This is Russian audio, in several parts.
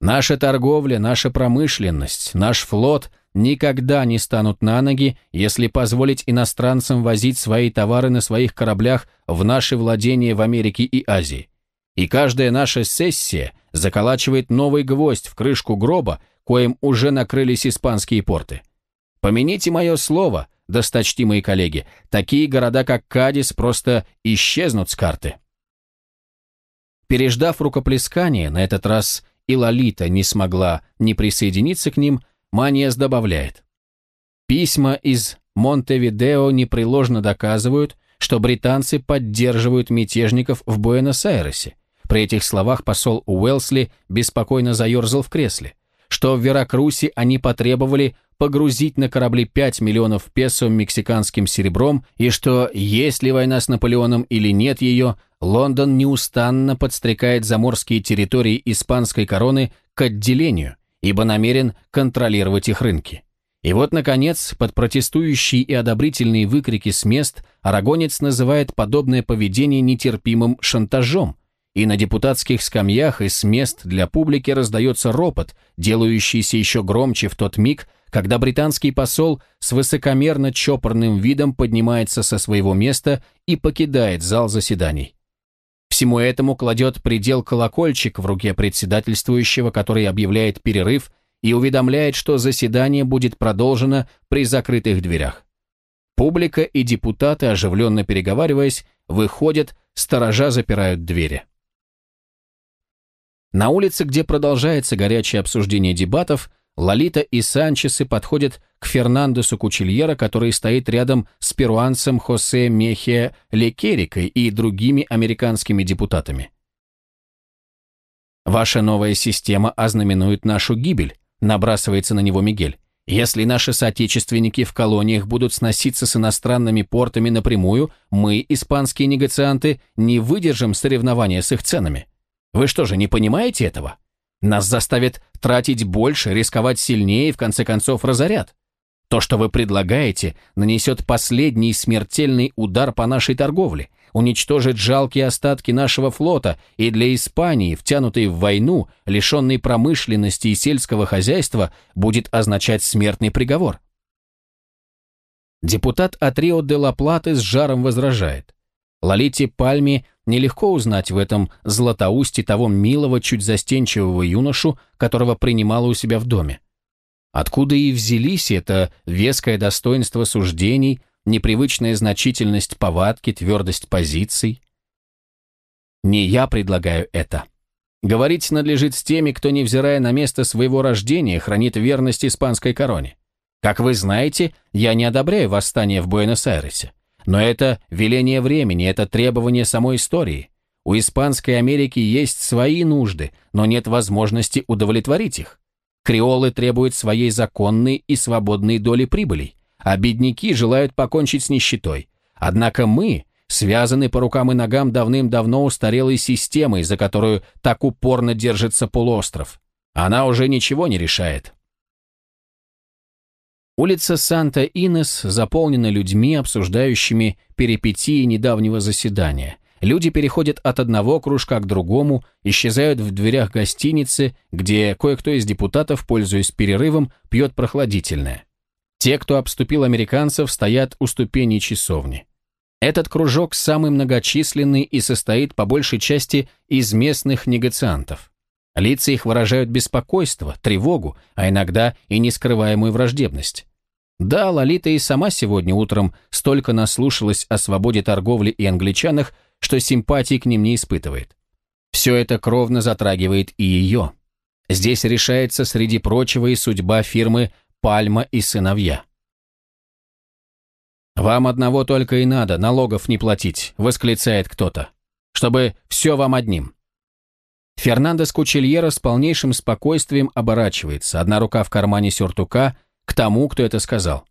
Наша торговля, наша промышленность, наш флот никогда не станут на ноги, если позволить иностранцам возить свои товары на своих кораблях в наши владения в Америке и Азии. И каждая наша сессия заколачивает новый гвоздь в крышку гроба, коим уже накрылись испанские порты. Помяните мое слово, досточтимые коллеги, такие города, как Кадис, просто исчезнут с карты. Переждав рукоплескание, на этот раз и Лолита не смогла не присоединиться к ним, Маниас добавляет. Письма из Монтевидео непреложно доказывают, что британцы поддерживают мятежников в Буэнос-Айресе. При этих словах посол Уэлсли беспокойно заерзал в кресле, что в Веракрусе они потребовали погрузить на корабли 5 миллионов песо мексиканским серебром, и что, есть ли война с Наполеоном или нет ее, Лондон неустанно подстрекает заморские территории испанской короны к отделению, ибо намерен контролировать их рынки. И вот, наконец, под протестующие и одобрительные выкрики с мест арагонец называет подобное поведение нетерпимым шантажом, и на депутатских скамьях и с мест для публики раздается ропот, делающийся еще громче в тот миг, когда британский посол с высокомерно чопорным видом поднимается со своего места и покидает зал заседаний. Всему этому кладет предел колокольчик в руке председательствующего, который объявляет перерыв и уведомляет, что заседание будет продолжено при закрытых дверях. Публика и депутаты, оживленно переговариваясь, выходят, сторожа запирают двери. На улице, где продолжается горячее обсуждение дебатов, Лолита и Санчесы подходят к Фернандесу Кучильера, который стоит рядом с перуанцем Хосе Мехия Лекерикой и другими американскими депутатами. «Ваша новая система ознаменует нашу гибель», набрасывается на него Мигель. «Если наши соотечественники в колониях будут сноситься с иностранными портами напрямую, мы, испанские негацианты, не выдержим соревнования с их ценами. Вы что же, не понимаете этого?» Нас заставят тратить больше, рисковать сильнее и в конце концов разорят. То, что вы предлагаете, нанесет последний смертельный удар по нашей торговле, уничтожит жалкие остатки нашего флота и для Испании, втянутой в войну, лишенной промышленности и сельского хозяйства, будет означать смертный приговор. Депутат от Рио-де-Ла-Платы с жаром возражает. Лолите Пальме нелегко узнать в этом златоусте того милого, чуть застенчивого юношу, которого принимала у себя в доме. Откуда и взялись это веское достоинство суждений, непривычная значительность повадки, твердость позиций? Не я предлагаю это. Говорить надлежит с теми, кто, невзирая на место своего рождения, хранит верность испанской короне. Как вы знаете, я не одобряю восстание в Буэнос-Айресе. Но это веление времени, это требование самой истории. У Испанской Америки есть свои нужды, но нет возможности удовлетворить их. Креолы требуют своей законной и свободной доли прибылей, а бедняки желают покончить с нищетой. Однако мы связаны по рукам и ногам давным-давно устарелой системой, за которую так упорно держится полуостров. Она уже ничего не решает. Улица Санта-Инес заполнена людьми, обсуждающими перипетии недавнего заседания. Люди переходят от одного кружка к другому, исчезают в дверях гостиницы, где кое-кто из депутатов, пользуясь перерывом, пьет прохладительное. Те, кто обступил американцев, стоят у ступеней часовни. Этот кружок самый многочисленный и состоит по большей части из местных негациантов. Лица их выражают беспокойство, тревогу, а иногда и нескрываемую враждебность. Да, Лолита и сама сегодня утром столько наслушалась о свободе торговли и англичанах, что симпатии к ним не испытывает. Все это кровно затрагивает и ее. Здесь решается, среди прочего, и судьба фирмы «Пальма и сыновья». «Вам одного только и надо, налогов не платить», — восклицает кто-то. «Чтобы все вам одним». Фернандо Скучельера с полнейшим спокойствием оборачивается, одна рука в кармане сюртука, к тому, кто это сказал.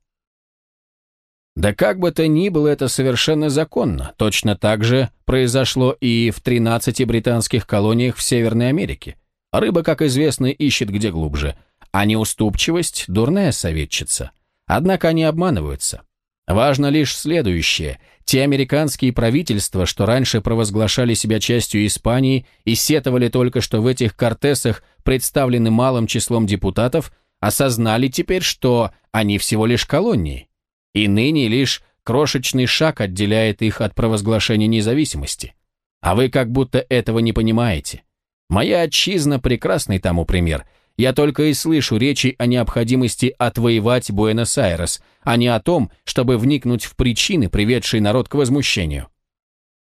Да как бы то ни было, это совершенно законно. Точно так же произошло и в 13 британских колониях в Северной Америке. Рыба, как известно, ищет где глубже. А неуступчивость – дурная советчица. Однако они обманываются. Важно лишь следующее. Те американские правительства, что раньше провозглашали себя частью Испании и сетовали только, что в этих кортесах представлены малым числом депутатов, осознали теперь, что они всего лишь колонии. И ныне лишь крошечный шаг отделяет их от провозглашения независимости. А вы как будто этого не понимаете. Моя отчизна – прекрасный тому пример. Я только и слышу речи о необходимости отвоевать Буэнос-Айрес, а не о том, чтобы вникнуть в причины, приведшие народ к возмущению.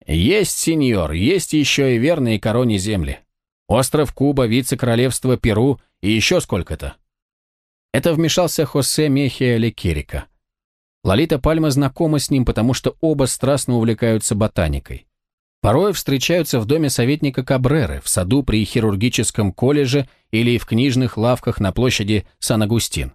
Есть, сеньор, есть еще и верные короне земли. Остров Куба, вице-королевство Перу и еще сколько-то. Это вмешался Хосе Мехия Лекерика. Лолита Пальма знакома с ним, потому что оба страстно увлекаются ботаникой. Порой встречаются в доме советника Кабреры, в саду при хирургическом колледже или в книжных лавках на площади Сан-Агустин.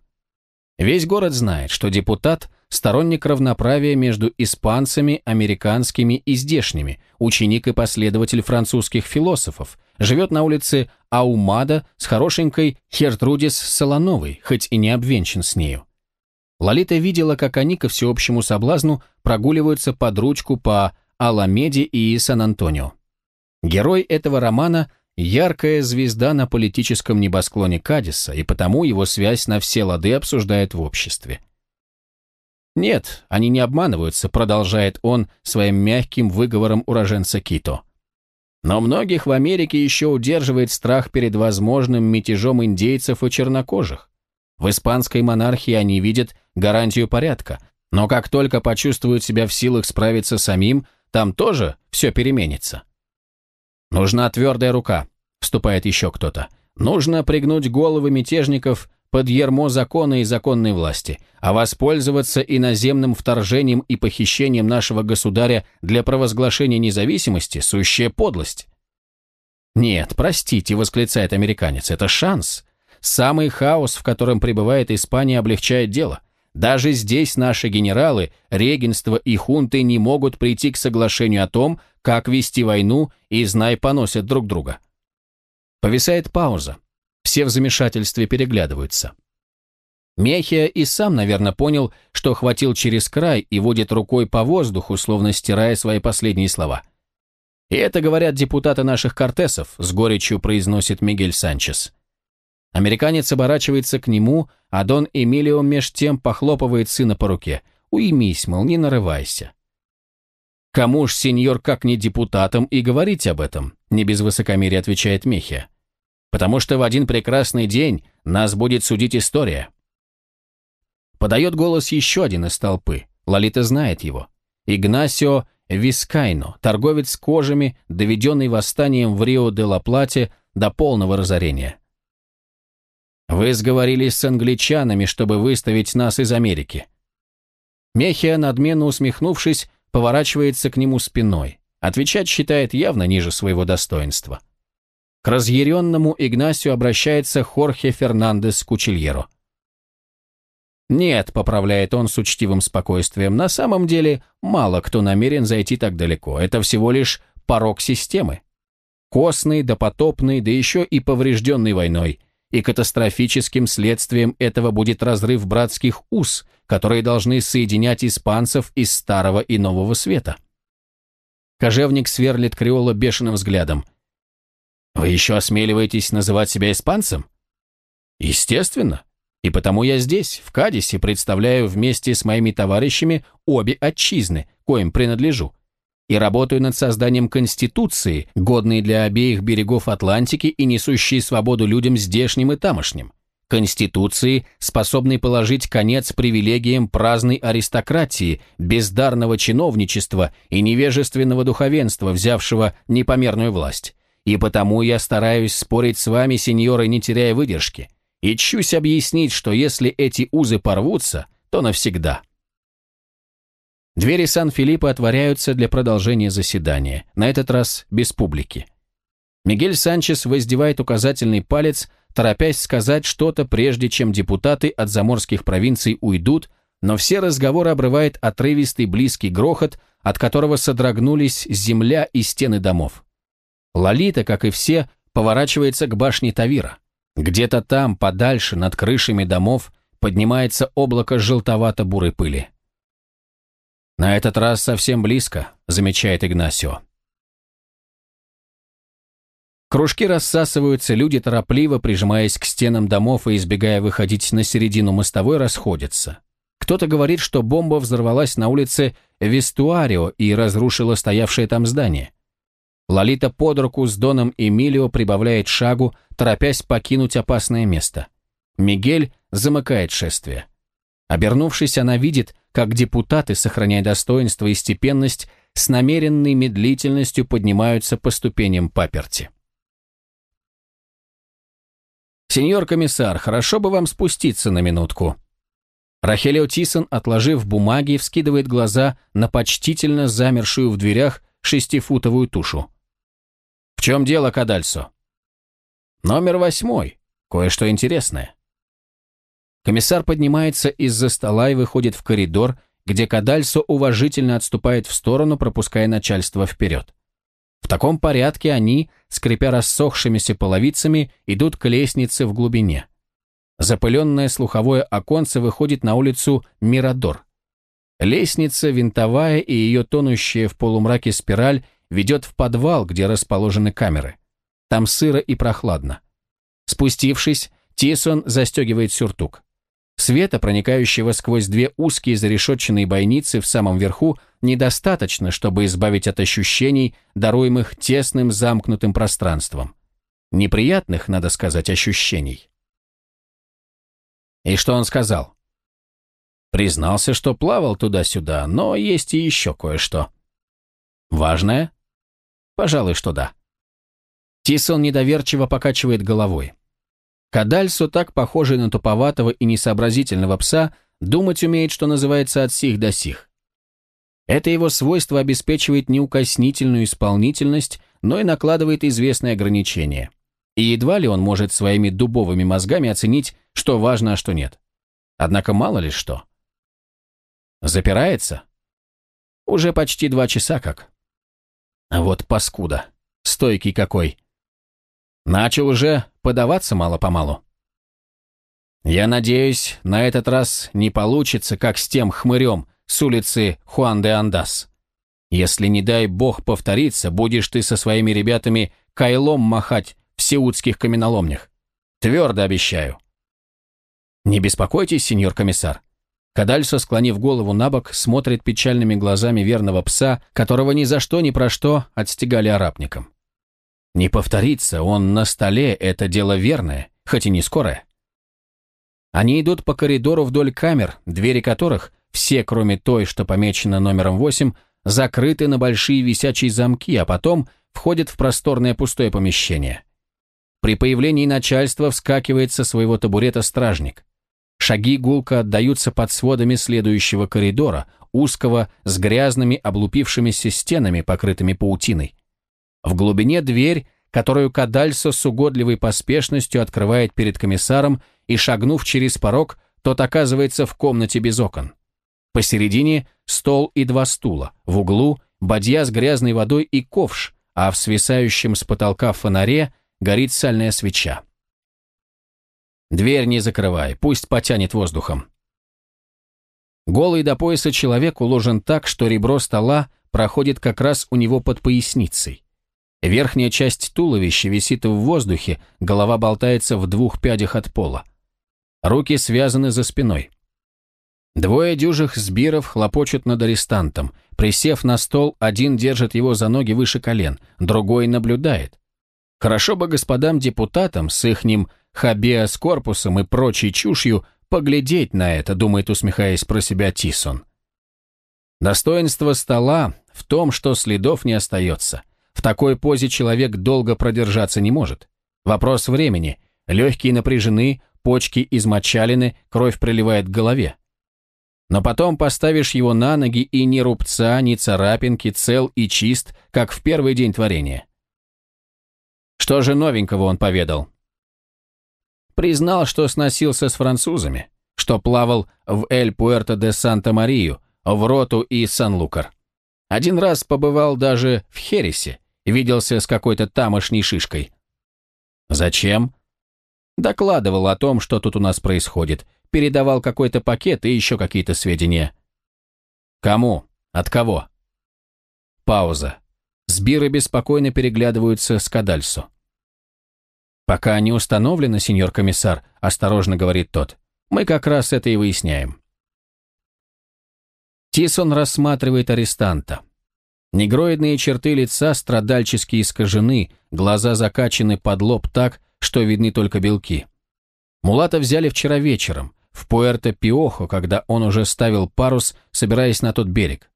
Весь город знает, что депутат – сторонник равноправия между испанцами, американскими и здешними, ученик и последователь французских философов, живет на улице Аумада с хорошенькой Хертрудис Солоновой, хоть и не обвенчан с нею. Лолита видела, как они ко всеобщему соблазну прогуливаются под ручку по Аламеде и Сан-Антонио. Герой этого романа – яркая звезда на политическом небосклоне Кадиса, и потому его связь на все лады обсуждают в обществе. «Нет, они не обманываются», – продолжает он своим мягким выговором уроженца Кито. Но многих в Америке еще удерживает страх перед возможным мятежом индейцев и чернокожих. В испанской монархии они видят гарантию порядка, но как только почувствуют себя в силах справиться самим – там тоже все переменится. Нужна твердая рука, вступает еще кто-то. Нужно пригнуть головы мятежников под ермо закона и законной власти, а воспользоваться иноземным вторжением и похищением нашего государя для провозглашения независимости – сущая подлость. «Нет, простите», – восклицает американец, – «это шанс. Самый хаос, в котором пребывает Испания, облегчает дело. Даже здесь наши генералы, регенство и хунты не могут прийти к соглашению о том, как вести войну, и, знай, поносят друг друга. Повисает пауза. Все в замешательстве переглядываются. Мехия и сам, наверное, понял, что хватил через край и водит рукой по воздуху, словно стирая свои последние слова. «И это говорят депутаты наших кортесов», — с горечью произносит Мигель Санчес. Американец оборачивается к нему, а Дон Эмилио меж тем похлопывает сына по руке. «Уймись, мол, не нарывайся». «Кому ж, сеньор, как не депутатам, и говорить об этом?» не без высокомерия отвечает Мехия. «Потому что в один прекрасный день нас будет судить история». Подает голос еще один из толпы. Лолита знает его. Игнасио Вискайно, торговец кожами, доведенный восстанием в Рио-де-Ла-Плате до полного разорения. Вы сговорились с англичанами, чтобы выставить нас из Америки. Мехия, надменно усмехнувшись, поворачивается к нему спиной. Отвечать считает явно ниже своего достоинства. К разъяренному Игнасию обращается Хорхе Фернандес Кучильеро. «Нет», — поправляет он с учтивым спокойствием, «на самом деле мало кто намерен зайти так далеко. Это всего лишь порог системы. Костный, допотопный, да еще и поврежденный войной и катастрофическим следствием этого будет разрыв братских уз, которые должны соединять испанцев из Старого и Нового Света. Кожевник сверлит Криола бешеным взглядом. «Вы еще осмеливаетесь называть себя испанцем?» «Естественно. И потому я здесь, в Кадисе, представляю вместе с моими товарищами обе отчизны, коим принадлежу и работаю над созданием Конституции, годной для обеих берегов Атлантики и несущей свободу людям здешним и тамошним. Конституции, способной положить конец привилегиям праздной аристократии, бездарного чиновничества и невежественного духовенства, взявшего непомерную власть. И потому я стараюсь спорить с вами, сеньоры, не теряя выдержки. И чусь объяснить, что если эти узы порвутся, то навсегда. Двери Сан-Филиппа отворяются для продолжения заседания, на этот раз без публики. Мигель Санчес воздевает указательный палец, торопясь сказать что-то, прежде чем депутаты от заморских провинций уйдут, но все разговоры обрывает отрывистый близкий грохот, от которого содрогнулись земля и стены домов. Лолита, как и все, поворачивается к башне Тавира. Где-то там, подальше, над крышами домов, поднимается облако желтовато-бурой пыли. На этот раз совсем близко, замечает Игнасио. Кружки рассасываются, люди торопливо, прижимаясь к стенам домов и избегая выходить на середину мостовой, расходятся. Кто-то говорит, что бомба взорвалась на улице Вестуарио и разрушила стоявшее там здание. Лолита под руку с Доном Эмилио прибавляет шагу, торопясь покинуть опасное место. Мигель замыкает шествие. Обернувшись, она видит, как депутаты, сохраняя достоинство и степенность, с намеренной медлительностью поднимаются по ступеням паперти. «Сеньор комиссар, хорошо бы вам спуститься на минутку». Рахелио Тисон, отложив бумаги, вскидывает глаза на почтительно замершую в дверях шестифутовую тушу. «В чем дело, Кадальсо?» «Номер восьмой. Кое-что интересное». Комиссар поднимается из-за стола и выходит в коридор, где Кадальсо уважительно отступает в сторону, пропуская начальство вперед. В таком порядке они, скрипя рассохшимися половицами, идут к лестнице в глубине. Запыленное слуховое оконце выходит на улицу Мирадор. Лестница, винтовая и ее тонущая в полумраке спираль ведет в подвал, где расположены камеры. Там сыро и прохладно. Спустившись, Тисон застегивает сюртук. Света, проникающего сквозь две узкие зарешетченные бойницы в самом верху, недостаточно, чтобы избавить от ощущений, даруемых тесным замкнутым пространством. Неприятных, надо сказать, ощущений. И что он сказал? Признался, что плавал туда-сюда, но есть и еще кое-что. Важное? Пожалуй, что да. Тисон недоверчиво покачивает головой. Кадальсо, так похожий на туповатого и несообразительного пса, думать умеет, что называется, от сих до сих. Это его свойство обеспечивает неукоснительную исполнительность, но и накладывает известные ограничения. И едва ли он может своими дубовыми мозгами оценить, что важно, а что нет. Однако мало ли что. Запирается? Уже почти два часа как. А вот паскуда. Стойкий какой. Начал уже подаваться мало-помалу. Я надеюсь, на этот раз не получится, как с тем хмырем с улицы Хуан де Андас. Если, не дай бог, повторится, будешь ты со своими ребятами кайлом махать в сеудских каменоломнях. Твердо обещаю. Не беспокойтесь, сеньор комиссар. Кадальсо, склонив голову на бок, смотрит печальными глазами верного пса, которого ни за что ни про что отстегали арабником. Не повторится, он на столе, это дело верное, хоть и не скорое. Они идут по коридору вдоль камер, двери которых, все кроме той, что помечена номером 8, закрыты на большие висячие замки, а потом входят в просторное пустое помещение. При появлении начальства вскакивает со своего табурета стражник. Шаги гулко отдаются под сводами следующего коридора, узкого, с грязными облупившимися стенами, покрытыми паутиной. В глубине дверь, которую Кадальсо с угодливой поспешностью открывает перед комиссаром, и, шагнув через порог, тот оказывается в комнате без окон. Посередине стол и два стула, в углу бадья с грязной водой и ковш, а в свисающем с потолка фонаре горит сальная свеча. «Дверь не закрывай, пусть потянет воздухом». Голый до пояса человек уложен так, что ребро стола проходит как раз у него под поясницей. Верхняя часть туловища висит в воздухе, голова болтается в двух пядях от пола. Руки связаны за спиной. Двое дюжих сбиров хлопочут над арестантом. Присев на стол, один держит его за ноги выше колен, другой наблюдает. Хорошо бы господам депутатам с ихним хабеас корпусом и прочей чушью поглядеть на это, думает, усмехаясь про себя Тисон. Достоинство стола в том, что следов не остается. В такой позе человек долго продержаться не может. Вопрос времени. Легкие напряжены, почки измочалены, кровь приливает к голове. Но потом поставишь его на ноги, и ни рубца, ни царапинки, цел и чист, как в первый день творения. Что же новенького он поведал? Признал, что сносился с французами, что плавал в Эль-Пуэрто-де-Санта-Марию, в Роту и Сан-Лукар. Один раз побывал даже в Хересе, Виделся с какой-то тамошней шишкой. Зачем? Докладывал о том, что тут у нас происходит. Передавал какой-то пакет и еще какие-то сведения. Кому? От кого? Пауза. Сбиры беспокойно переглядываются с Кадальсо. «Пока не установлено, сеньор комиссар», — осторожно говорит тот. «Мы как раз это и выясняем». Тисон рассматривает арестанта. Негроидные черты лица страдальчески искажены, глаза закачаны под лоб так, что видны только белки. Мулата взяли вчера вечером, в Пуэрто-Пиохо, когда он уже ставил парус, собираясь на тот берег.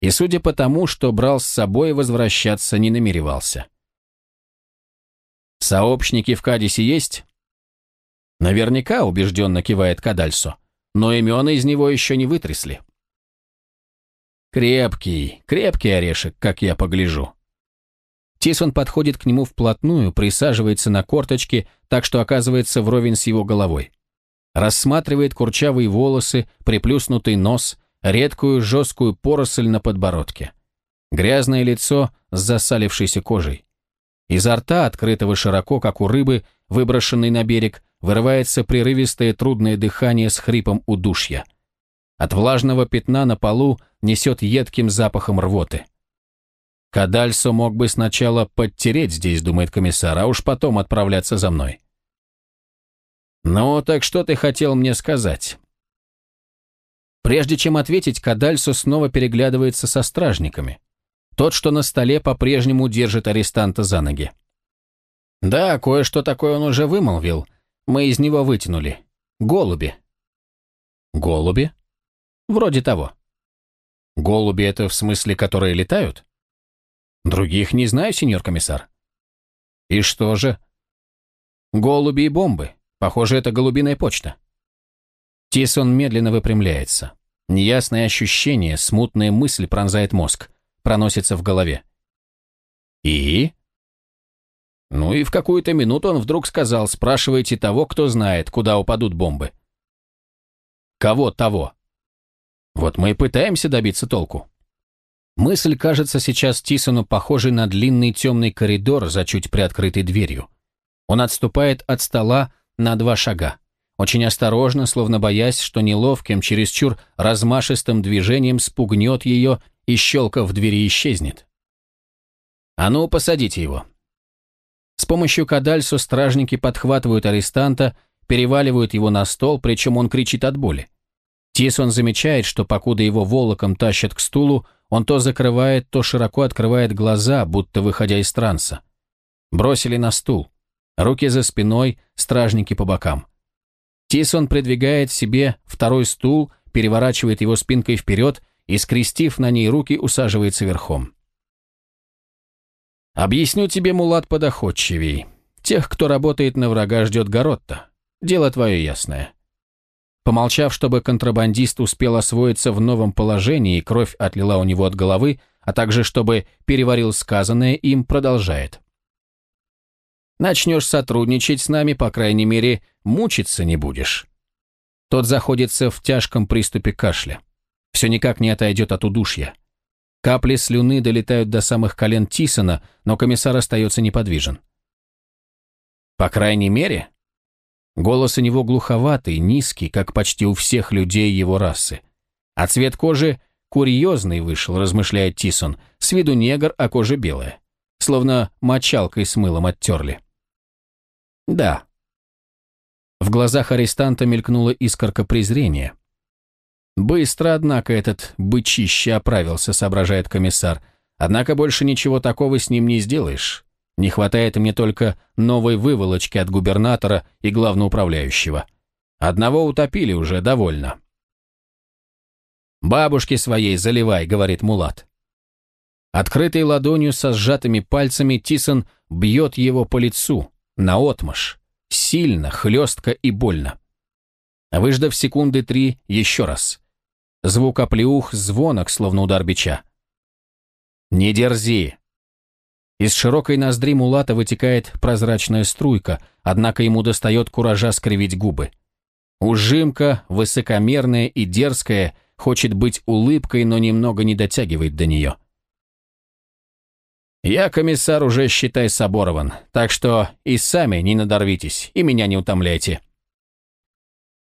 И судя по тому, что брал с собой, возвращаться не намеревался. «Сообщники в Кадисе есть?» «Наверняка», — убежденно кивает Кадальсо, «но имен из него еще не вытрясли». «Крепкий, крепкий орешек, как я погляжу». Тисон подходит к нему вплотную, присаживается на корточки, так что оказывается вровень с его головой. Рассматривает курчавые волосы, приплюснутый нос, редкую жесткую поросль на подбородке. Грязное лицо с засалившейся кожей. Изо рта, открытого широко, как у рыбы, выброшенной на берег, вырывается прерывистое трудное дыхание с хрипом удушья. От влажного пятна на полу несет едким запахом рвоты. Кадальсо мог бы сначала подтереть здесь, думает комиссар, а уж потом отправляться за мной. «Ну, так что ты хотел мне сказать?» Прежде чем ответить, Кадальсо снова переглядывается со стражниками. Тот, что на столе, по-прежнему держит арестанта за ноги. «Да, кое-что такое он уже вымолвил. Мы из него вытянули. Голуби». «Голуби?» «Вроде того». «Голуби — это в смысле, которые летают?» Других не знаю, сеньор комиссар. И что же? Голуби и бомбы. Похоже, это голубиная почта. Тисон медленно выпрямляется. Неясное ощущение, смутная мысль пронзает мозг, проносится в голове. И? Ну и в какую-то минуту он вдруг сказал, спрашивайте того, кто знает, куда упадут бомбы. Кого того? Вот мы и пытаемся добиться толку. Мысль кажется сейчас Тисону похожей на длинный темный коридор за чуть приоткрытой дверью. Он отступает от стола на два шага. Очень осторожно, словно боясь, что неловким, чересчур размашистым движением спугнет ее и, щелка в двери, исчезнет. «А ну, посадите его!» С помощью кадальсу стражники подхватывают арестанта, переваливают его на стол, причем он кричит от боли. Тисон замечает, что покуда его волоком тащат к стулу, он то закрывает, то широко открывает глаза, будто выходя из транса. Бросили на стул. Руки за спиной, стражники по бокам. Тисон придвигает себе второй стул, переворачивает его спинкой вперед и, скрестив на ней руки, усаживается верхом. «Объясню тебе, Мулат, подоходчивей. Тех, кто работает на врага, ждет Горотта. Дело твое ясное. Помолчав, чтобы контрабандист успел освоиться в новом положении и кровь отлила у него от головы, а также чтобы переварил сказанное им, продолжает. «Начнешь сотрудничать с нами, по крайней мере, мучиться не будешь». Тот заходится в тяжком приступе кашля. Все никак не отойдет от удушья. Капли слюны долетают до самых колен Тисона, но комиссар остается неподвижен. «По крайней мере», Голос у него глуховатый, низкий, как почти у всех людей его расы. А цвет кожи курьезный вышел, размышляет Тисон, с виду негр, а кожа белая. Словно мочалкой с мылом оттерли. Да. В глазах арестанта мелькнула искорка презрения. Быстро, однако, этот бычище оправился, соображает комиссар. Однако больше ничего такого с ним не сделаешь. Не хватает мне только новой выволочки от губернатора и главноуправляющего. Одного утопили уже, довольно. «Бабушке своей заливай», — говорит Мулат. Открытой ладонью со сжатыми пальцами Тисон бьет его по лицу, наотмашь, сильно, хлестко и больно. Выждав секунды три, еще раз. Звук оплеух, звонок, словно удар бича. «Не дерзи», из широкой ноздри Мулата вытекает прозрачная струйка, однако ему достает куража скривить губы. Ужимка, высокомерная и дерзкая, хочет быть улыбкой, но немного не дотягивает до нее. «Я, комиссар, уже, считай, соборован, так что и сами не надорвитесь, и меня не утомляйте».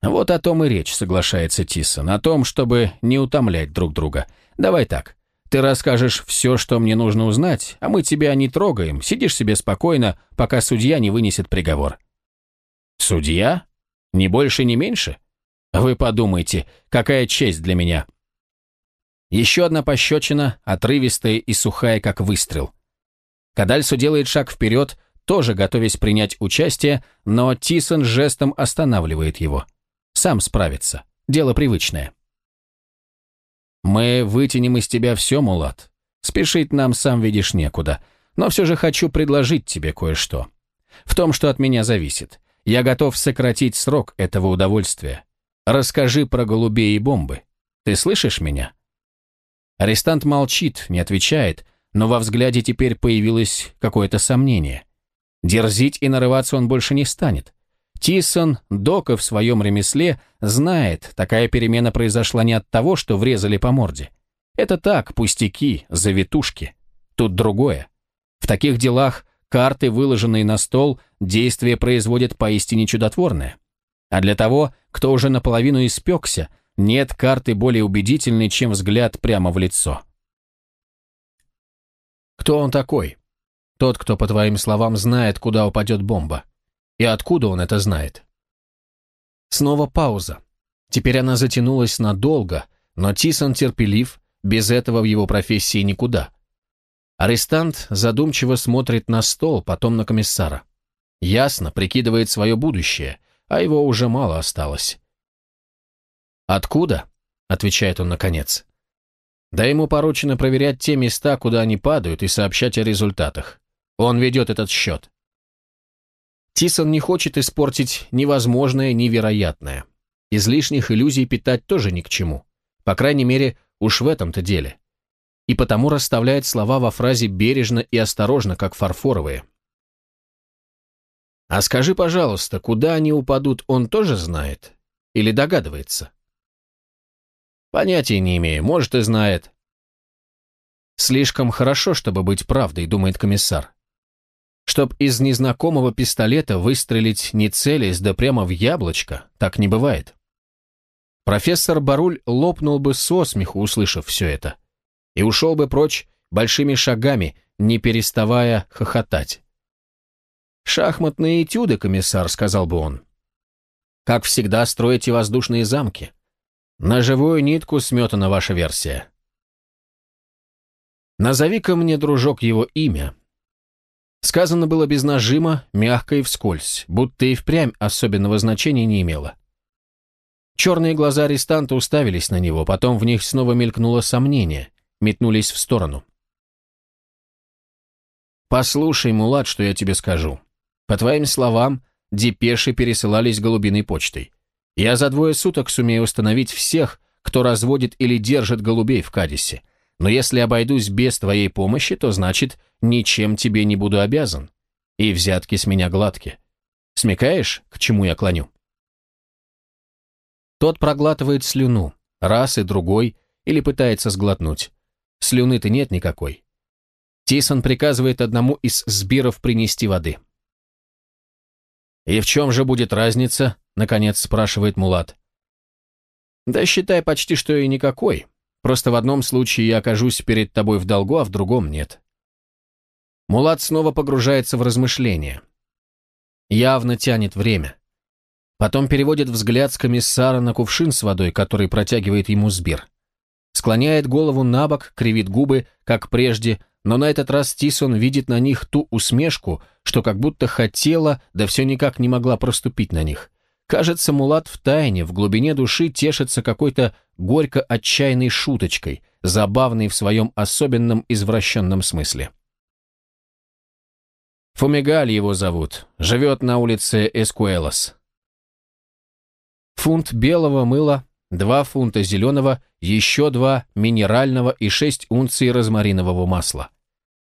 Вот о том и речь, соглашается Тисон, о том, чтобы не утомлять друг друга. Давай так. Ты расскажешь все, что мне нужно узнать, а мы тебя не трогаем, сидишь себе спокойно, пока судья не вынесет приговор». «Судья? Ни больше, ни меньше? Вы подумайте, какая честь для меня». Еще одна пощечина, отрывистая и сухая, как выстрел. Кадальсу делает шаг вперед, тоже готовясь принять участие, но Тисон жестом останавливает его. Сам справится. Дело привычное. «Мы вытянем из тебя все, Мулат. Спешить нам, сам видишь, некуда. Но все же хочу предложить тебе кое-что. В том, что от меня зависит. Я готов сократить срок этого удовольствия. Расскажи про голубей и бомбы. Ты слышишь меня?» Арестант молчит, не отвечает, но во взгляде теперь появилось какое-то сомнение. Дерзить и нарываться он больше не станет. Тисон, дока в своем ремесле, знает, такая перемена произошла не от того, что врезали по морде. Это так, пустяки, завитушки. Тут другое. В таких делах карты, выложенные на стол, действие производят поистине чудотворное. А для того, кто уже наполовину испекся, нет карты более убедительной, чем взгляд прямо в лицо. Кто он такой? Тот, кто, по твоим словам, знает, куда упадет бомба. И откуда он это знает? Снова пауза. Теперь она затянулась надолго, но Тисон терпелив, без этого в его профессии никуда. Арестант задумчиво смотрит на стол, потом на комиссара. Ясно, прикидывает свое будущее, а его уже мало осталось. «Откуда?» — отвечает он наконец. «Да ему поручено проверять те места, куда они падают, и сообщать о результатах. Он ведет этот счет». Тисон не хочет испортить невозможное невероятное. Излишних иллюзий питать тоже ни к чему. По крайней мере, уж в этом-то деле. И потому расставляет слова во фразе бережно и осторожно, как фарфоровые. «А скажи, пожалуйста, куда они упадут, он тоже знает? Или догадывается?» Понятия не имею, может и знает. Слишком хорошо, чтобы быть правдой, думает комиссар. Чтоб из незнакомого пистолета выстрелить не целясь, да прямо в яблочко, так не бывает. Профессор Баруль лопнул бы со смеху, услышав все это, и ушел бы прочь большими шагами, не переставая хохотать. «Шахматные этюды, комиссар», — сказал бы он. «Как всегда, строите воздушные замки. На живую нитку сметана ваша версия. Назови-ка мне, дружок, его имя. Сказано было без нажима, мягко и вскользь, будто и впрямь особенного значения не имело. Черные глаза арестанта уставились на него, потом в них снова мелькнуло сомнение, метнулись в сторону. «Послушай, Мулат, что я тебе скажу. По твоим словам, депеши пересылались голубиной почтой. Я за двое суток сумею установить всех, кто разводит или держит голубей в Кадисе. Но если обойдусь без твоей помощи, то значит, ничем тебе не буду обязан. И взятки с меня гладкие. Смекаешь, к чему я клоню? Тот проглатывает слюну, раз и другой, или пытается сглотнуть. Слюны-то нет никакой. Тисон приказывает одному из сбиров принести воды. «И в чем же будет разница?» Наконец спрашивает Мулат. Да считай почти, что и никакой. Просто в одном случае я окажусь перед тобой в долгу, а в другом нет. Мулат снова погружается в размышления. Явно тянет время. Потом переводит взгляд с комиссара на кувшин с водой, который протягивает ему сбир. Склоняет голову на бок, кривит губы, как прежде, но на этот раз Тисон видит на них ту усмешку, что как будто хотела, да все никак не могла проступить на них. Кажется, Мулат тайне, в глубине души тешится какой-то горько-отчаянной шуточкой, забавной в своем особенном извращенном смысле. Фумигаль его зовут, живет на улице Эскуэлос. Фунт белого мыла, два фунта зеленого, еще два минерального и шесть унций розмаринового масла.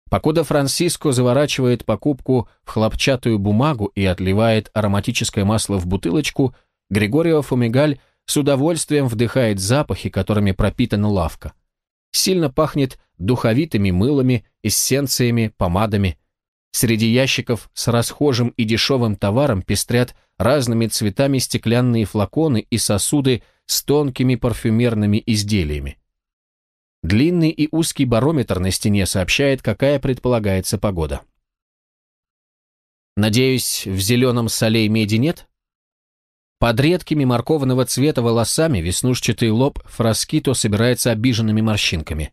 Покуда Франциско заворачивает покупку в хлопчатую бумагу и отливает ароматическое масло в бутылочку, Григорио Фумигаль с удовольствием вдыхает запахи, которыми пропитана лавка. Сильно пахнет духовитыми мылами, эссенциями, помадами. Среди ящиков с расхожим и дешевым товаром пестрят разными цветами стеклянные флаконы и сосуды с тонкими парфюмерными изделиями. Длинный и узкий барометр на стене сообщает, какая предполагается погода. Надеюсь, в зеленом солей меди нет? Под редкими морковного цвета волосами веснушчатый лоб Фраскито собирается обиженными морщинками.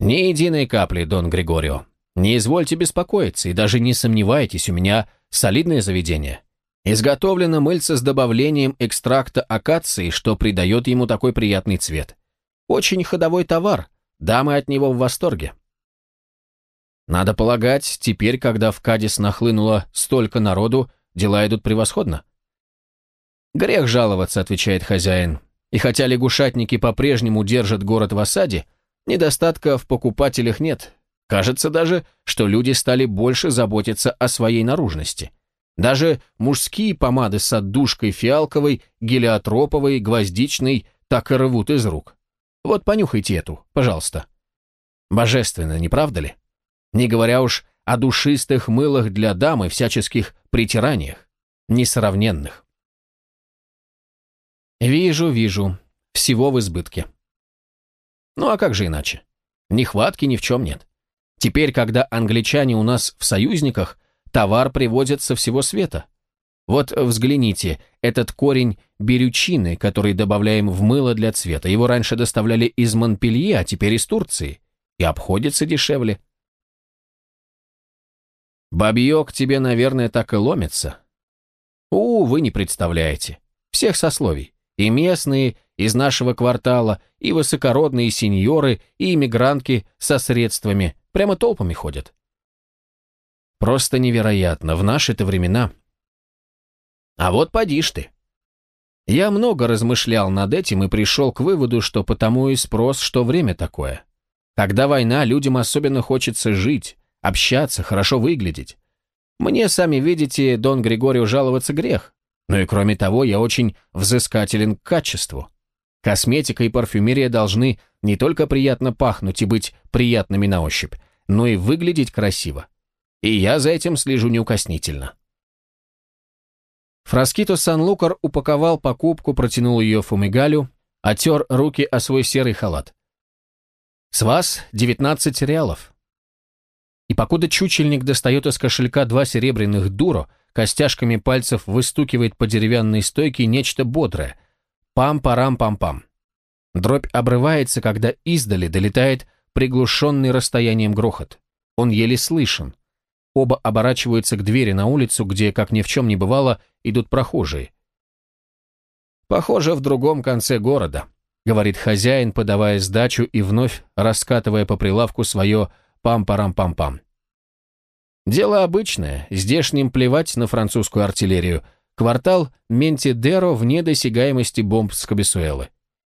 «Ни единой капли, Дон Григорио. Не извольте беспокоиться и даже не сомневайтесь, у меня солидное заведение. Изготовлено мыльце с добавлением экстракта акации, что придает ему такой приятный цвет. Очень ходовой товар, дамы от него в восторге». Надо полагать, теперь, когда в Кадис нахлынуло столько народу, дела идут превосходно. «Грех жаловаться», — отвечает хозяин. «И хотя лягушатники по-прежнему держат город в осаде, недостатка в покупателях нет. Кажется даже, что люди стали больше заботиться о своей наружности. Даже мужские помады с отдушкой фиалковой, гелиотроповой, гвоздичной так и рвут из рук. Вот понюхайте эту, пожалуйста. Божественно, не правда ли? Не говоря уж о душистых мылах для дам и всяческих притираниях. Несравненных. Вижу, вижу. Всего в избытке. Ну а как же иначе? Нехватки ни в чем нет. Теперь, когда англичане у нас в союзниках, товар привозят со всего света. Вот взгляните, этот корень берючины, который добавляем в мыло для цвета, его раньше доставляли из Монпелье, а теперь из Турции. И обходится дешевле. Бабье тебе, наверное, так и ломится. У, вы не представляете. Всех сословий. И местные из нашего квартала, и высокородные сеньоры, и иммигрантки со средствами прямо толпами ходят. Просто невероятно, в наши-то времена. А вот поди ж ты. Я много размышлял над этим и пришел к выводу, что потому и спрос, что время такое. Когда война, людям особенно хочется жить, общаться, хорошо выглядеть. Мне, сами видите, Дон Григорию жаловаться грех. Но и кроме того, я очень взыскателен к качеству. Косметика и парфюмерия должны не только приятно пахнуть и быть приятными на ощупь, но и выглядеть красиво. И я за этим слежу неукоснительно. Фраскито Сан-Лукар упаковал покупку, протянул ее Фумигалю, отер руки о свой серый халат. «С вас 19 реалов». И покуда чучельник достает из кошелька два серебряных дуро, костяшками пальцев выстукивает по деревянной стойке нечто бодрое. Пам-парам-пам-пам. Дробь обрывается, когда издали долетает приглушенный расстоянием грохот. Он еле слышен. Оба оборачиваются к двери на улицу, где, как ни в чем не бывало, идут прохожие. «Похоже, в другом конце города», — говорит хозяин, подавая сдачу и вновь раскатывая по прилавку свое «пам-парам-пам-пам». Дело обычное, здешним плевать на французскую артиллерию. Квартал Ментидеро вне досягаемости бомб с Кабесуэлы.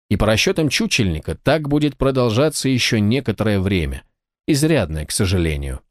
И по расчетам чучельника так будет продолжаться еще некоторое время. Изрядное, к сожалению.